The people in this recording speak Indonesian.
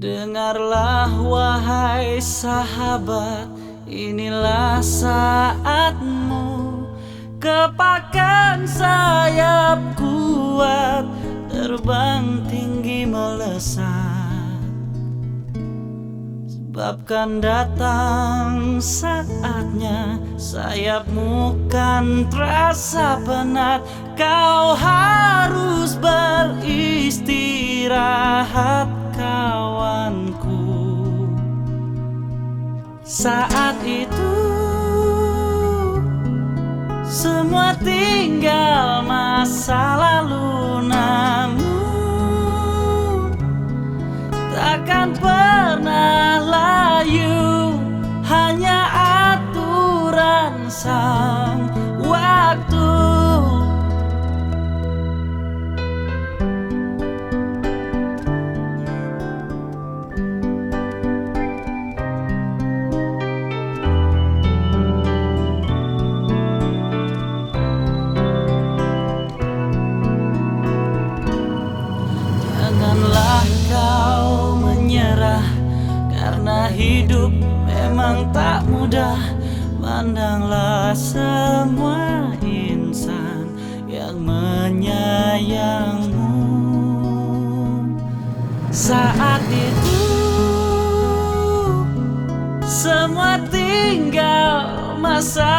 Dengarlah wahai sahabat Inilah saatmu. Kepakan sayap kuat Terbang tinggi melesat. Sebabkan datang saatnya Sayapmu kan terasa penat. Kau harus beristirahat Saat itu Semua tinggal masa lalu Namun Takkan pernah layu. Hanya aturan sang Janganlah kau menyerah Karena hidup memang tak mudah. Pandanglah semua insan yang menyayangmu. Saat itu Semua tinggal masa